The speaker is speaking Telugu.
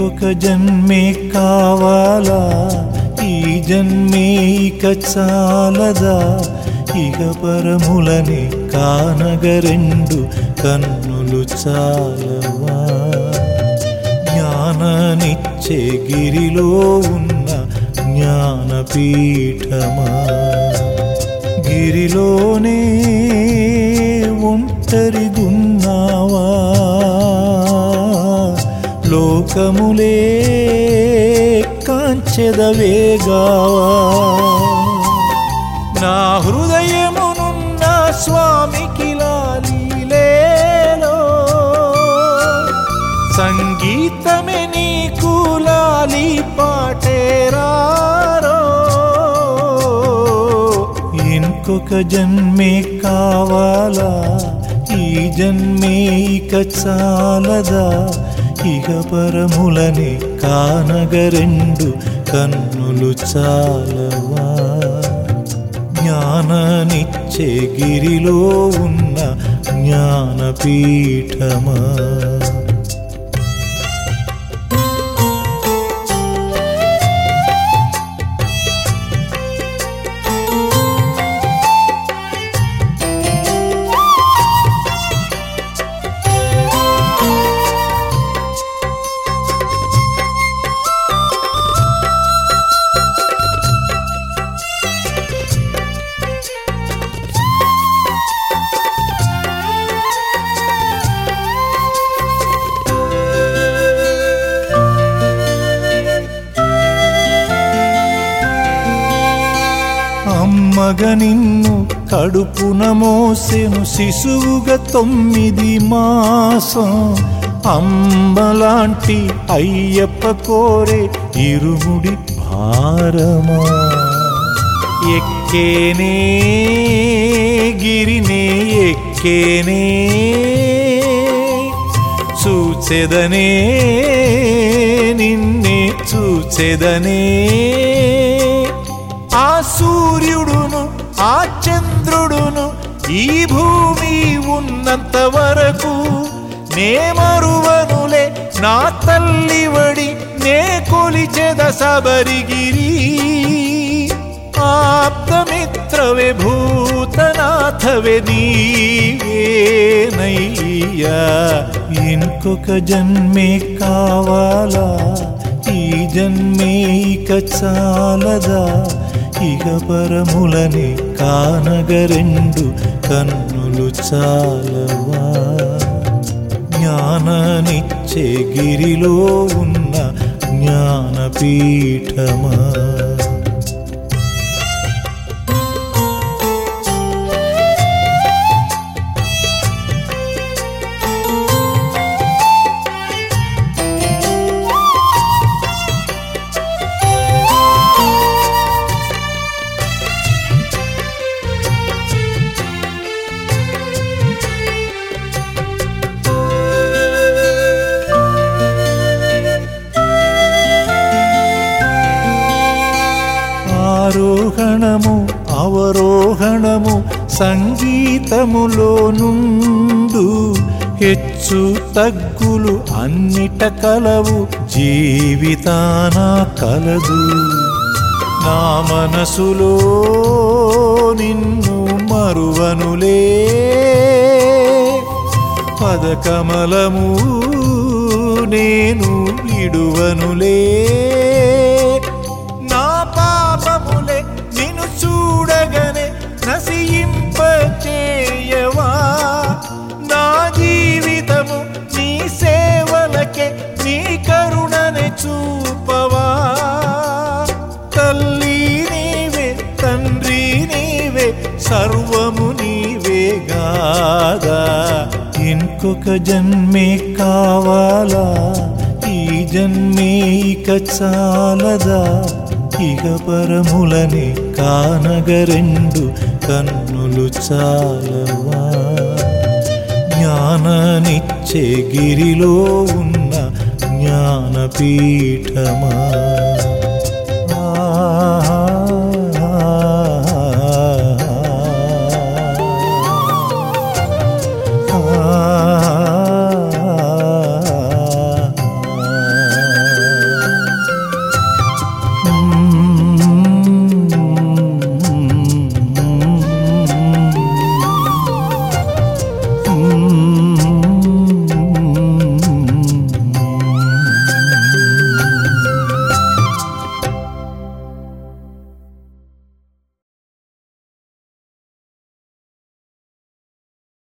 ఇంకొక జన్మే కావాలా? ఈ జన్మే ఇక చాలదా? ఇక పరములని కానగ రెండు కన్నులు చాలవా? జ్ఞానానిచ్చే గిరిలో ఉన్న జ్ఞానపీఠమా? గిరిలోనే ఒంటరిగున్నావా లోకములే కాంచెదవేగావా నా హృదయమునున్న స్వామికి లాలీలేలో సంగీతమే నీకు లాలి పాటేరారో ఇంకొక జన్మే కావాలా? ఈ జన్మే ఇక చాలదా? ఇక పరములని కానగ రెండు కన్నులు చాలవా? జ్ఞాననిచ్చే గిరిలో ఉన్న జ్ఞానపీఠమా? మగ నిన్ను కడుపున మోసెను శిశువుగా తొమ్మిది మాసం. అమ్మలాంటి అయ్యప్ప కోరే ఇరుముడి భారమా. ఎక్కేనే గిరినే ఎక్కేనే చూచెదనే నిన్నే చూచెదనే. సూర్యుడును ఆ చంద్రుడును ఈ భూమి ఉన్నంత వరకు నే మరువనులే నా తల్లివడి నే కొలిచెద సబరిగిరి. ఆప్తమిత్రవే భూతనాథవే నీవేనయ్యా ఇంకొక జన్మే కావాలా ఈ జన్మే ఇక చాలదా? ఇక పరములని కానగ రెండు కన్నులు చాలవా? జ్ఞాననిచ్చే గిరిలో ఉన్న జ్ఞానపీఠమా? ఆరోహణము అవరోహణము సంగీతములో నుండు హెచ్చు తగ్గులు అన్నిట కలవు జీవితాన కలదు. నా మనసులో నిన్ను మరువనులే. పదకమలము నేను ఇడువనులే. చూపవా? తల్లి నీవే తండ్రి నీవే సర్వము నీవే గాదా. ఇంకొక జన్మే కావాలా? ఈ జన్మే ఇక చాలదా? ఇక పరములని కానగ రెండు కన్నులు చాలవా? జ్ఞానానిచ్చే గిరిలో ఉన్న జ్ఞానపీఠమా